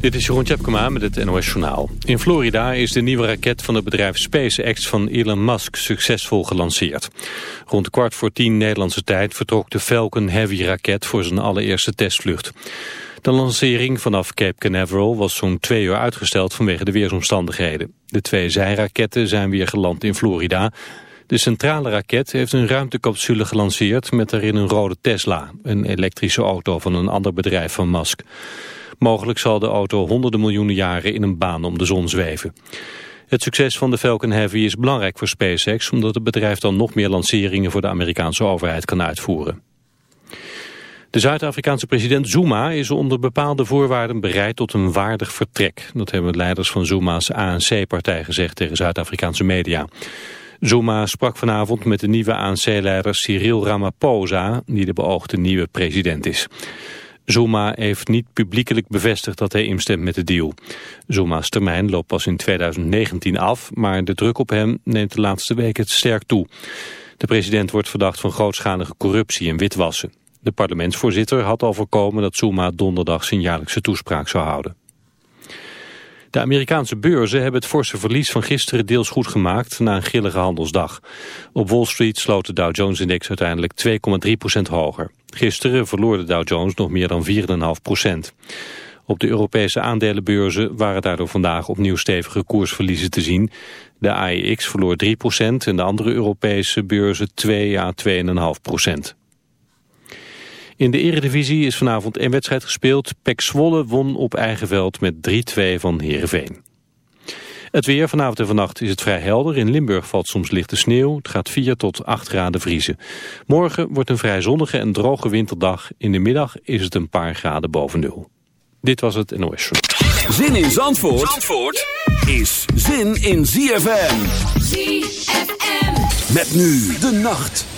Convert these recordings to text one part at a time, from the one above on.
Dit is Jeroen Tjepkema met het NOS Journaal. In Florida is de nieuwe raket van het bedrijf SpaceX van Elon Musk succesvol gelanceerd. Rond kwart voor tien Nederlandse tijd vertrok de Falcon Heavy raket voor zijn allereerste testvlucht. De lancering vanaf Cape Canaveral was zo'n twee uur uitgesteld vanwege de weersomstandigheden. De twee zijraketten zijn weer geland in Florida. De centrale raket heeft een ruimtecapsule gelanceerd met daarin een rode Tesla, een elektrische auto van een ander bedrijf van Musk. Mogelijk zal de auto honderden miljoenen jaren in een baan om de zon zweven. Het succes van de Falcon Heavy is belangrijk voor SpaceX... omdat het bedrijf dan nog meer lanceringen voor de Amerikaanse overheid kan uitvoeren. De Zuid-Afrikaanse president Zuma is onder bepaalde voorwaarden bereid tot een waardig vertrek. Dat hebben leiders van Zuma's ANC-partij gezegd tegen Zuid-Afrikaanse media. Zuma sprak vanavond met de nieuwe ANC-leider Cyril Ramaphosa, die de beoogde nieuwe president is. Zuma heeft niet publiekelijk bevestigd dat hij instemt met de deal. Zuma's termijn loopt pas in 2019 af, maar de druk op hem neemt de laatste weken sterk toe. De president wordt verdacht van grootschalige corruptie en witwassen. De parlementsvoorzitter had al voorkomen dat Zuma donderdag zijn jaarlijkse toespraak zou houden. De Amerikaanse beurzen hebben het forse verlies van gisteren deels goed gemaakt na een grillige handelsdag. Op Wall Street sloot de Dow Jones-index uiteindelijk 2,3% hoger. Gisteren verloor de Dow Jones nog meer dan 4,5% Op de Europese aandelenbeurzen waren daardoor vandaag opnieuw stevige koersverliezen te zien. De AEX verloor 3% en de andere Europese beurzen 2 à 2,5 in de eredivisie is vanavond een wedstrijd gespeeld. Pek Zwolle won op eigen veld met 3-2 van Heerenveen. Het weer vanavond en vannacht is het vrij helder. In Limburg valt soms lichte sneeuw. Het gaat 4 tot 8 graden vriezen. Morgen wordt een vrij zonnige en droge winterdag. In de middag is het een paar graden boven nul. Dit was het NOS Zin in Zandvoort, Zandvoort is zin in ZFM. ZFM. Met nu de nacht.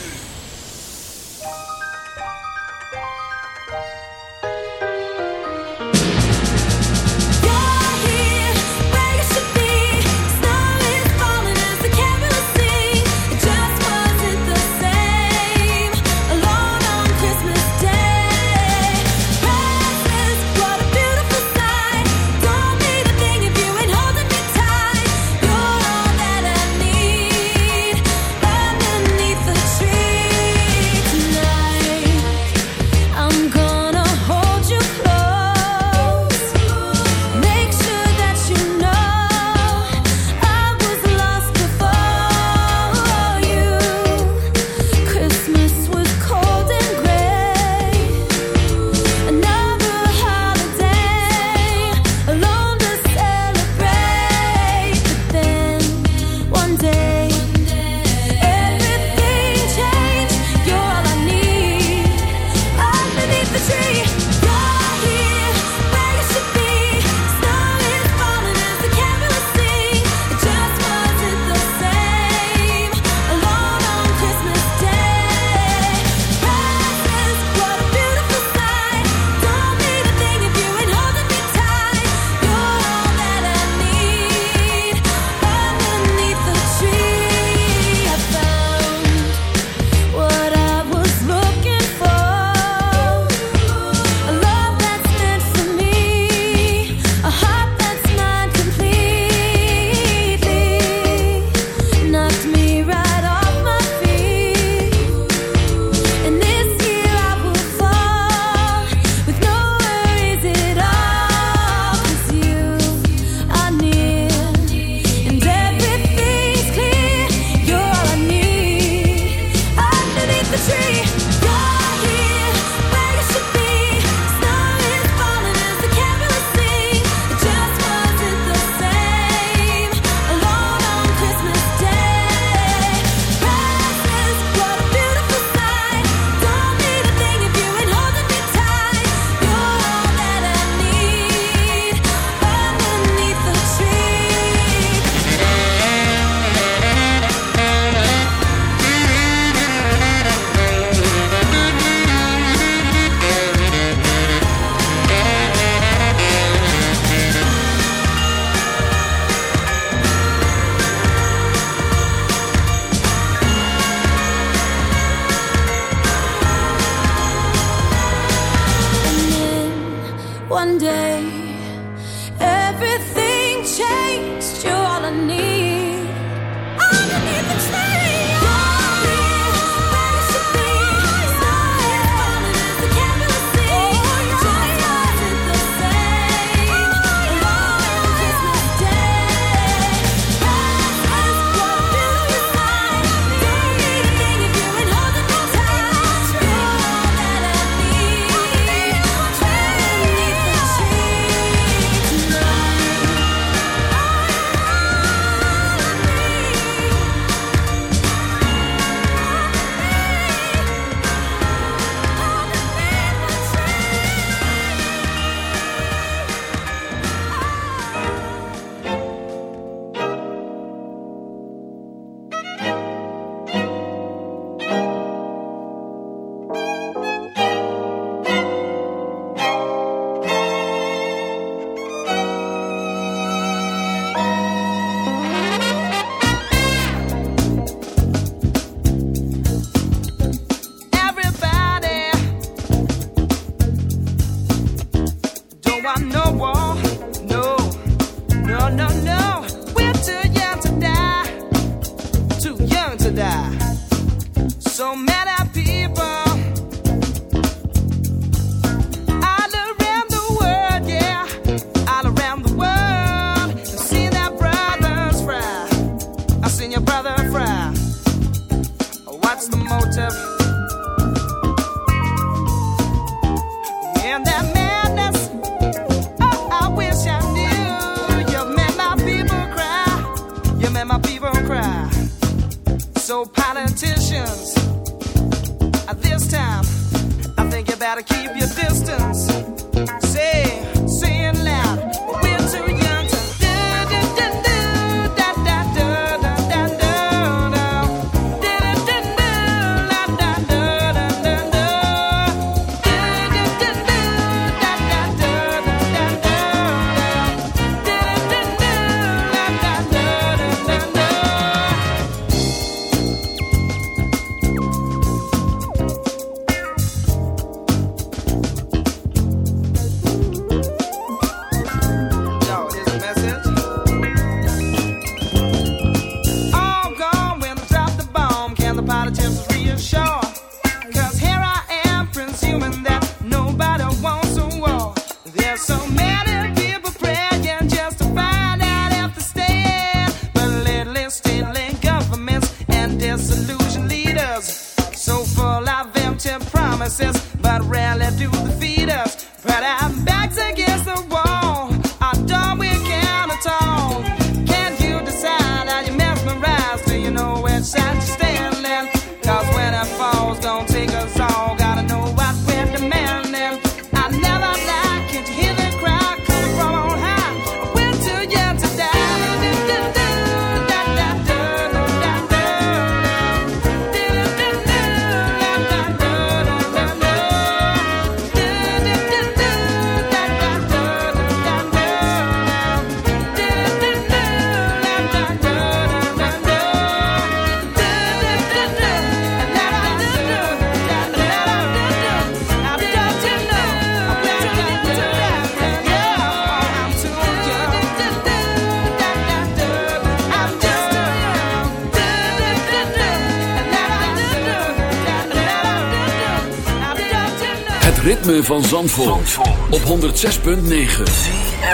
van Zandvoort, Zandvoort. op 106.9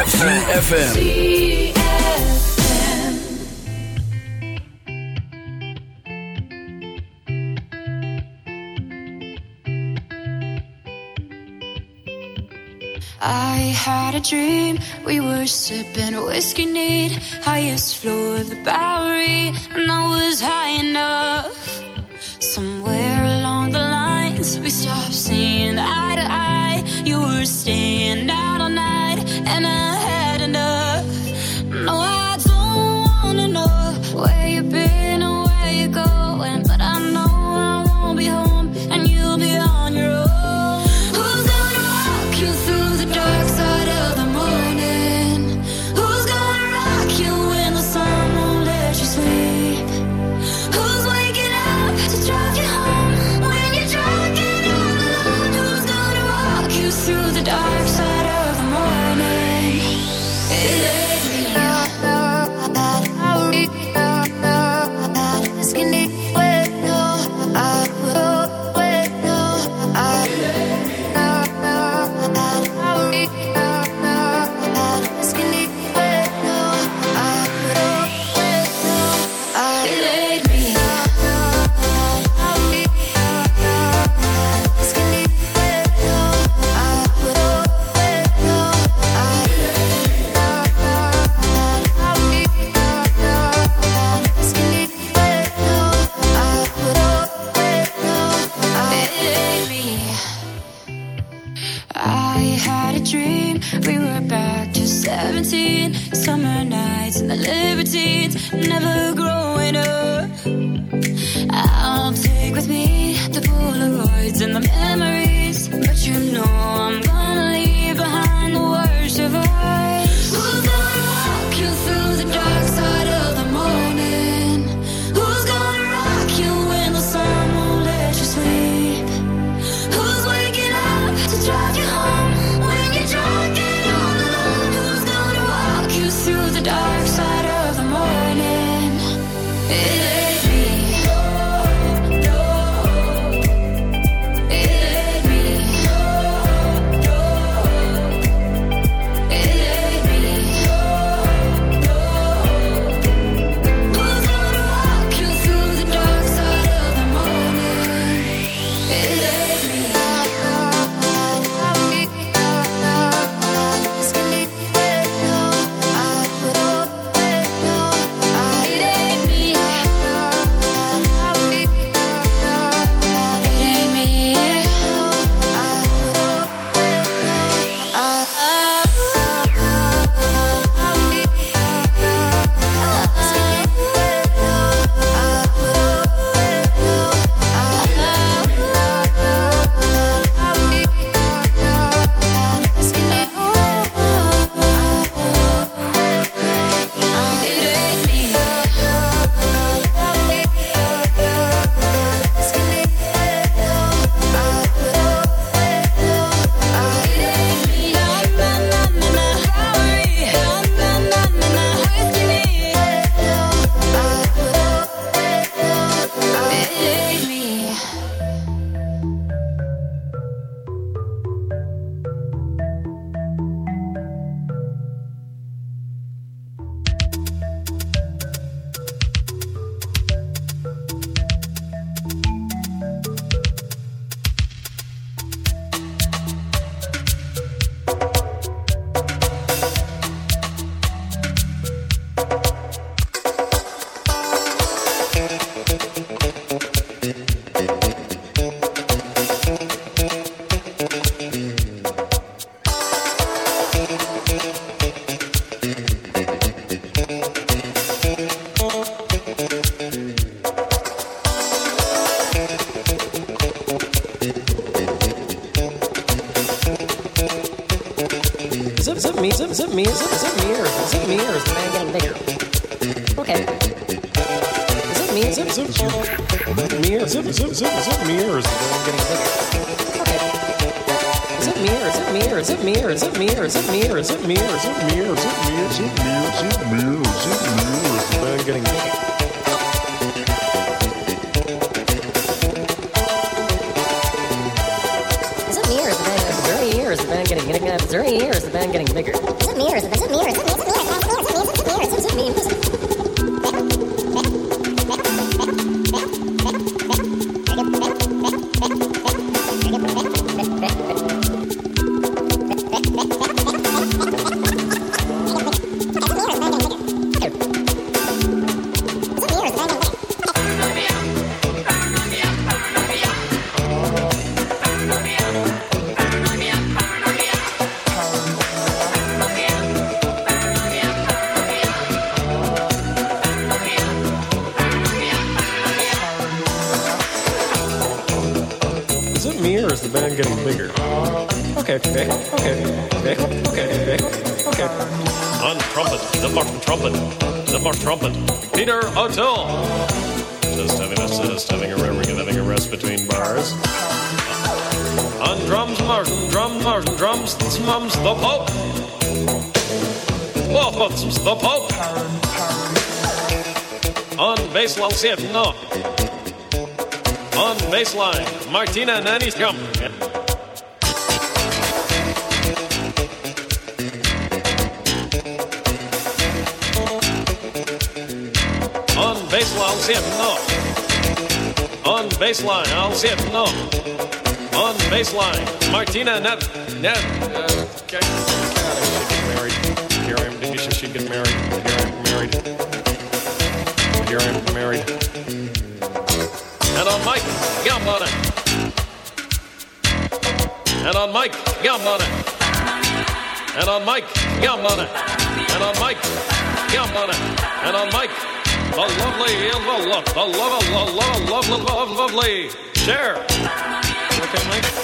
CFFM I had a dream, we were sipping is it me or is it me or is it Oh, Volgens de Pope. On baseline zit no. On baseline, Martina Nanishkamp. On nou. baseline zit no. On baseline, I'll see if no. On baseline, Martina Net. Net. Okay. should get married. Here I'm married. Here I'm married. And on Mike, yum on it. And on Mike, yum on it. And on Mike, yum on it. And on Mike, yum on it. And on Mike, the lovely, the love, the love, the love, the love, lovely, lovely, share. Okay, Mike.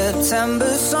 September song,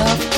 Love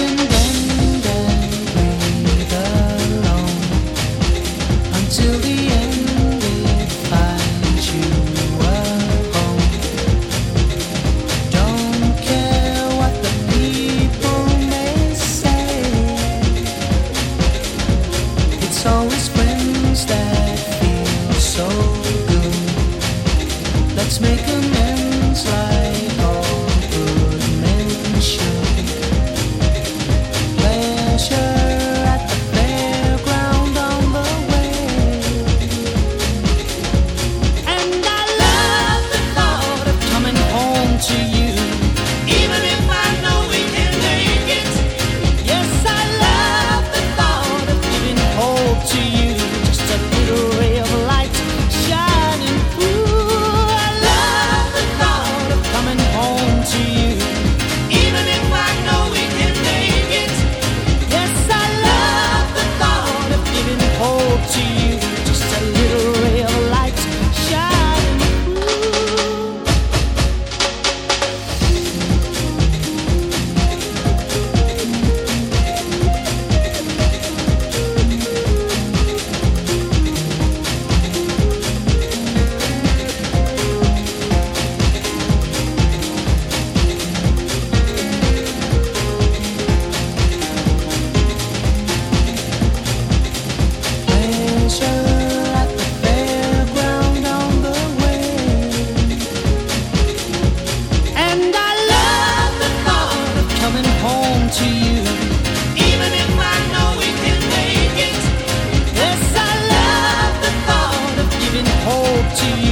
to you,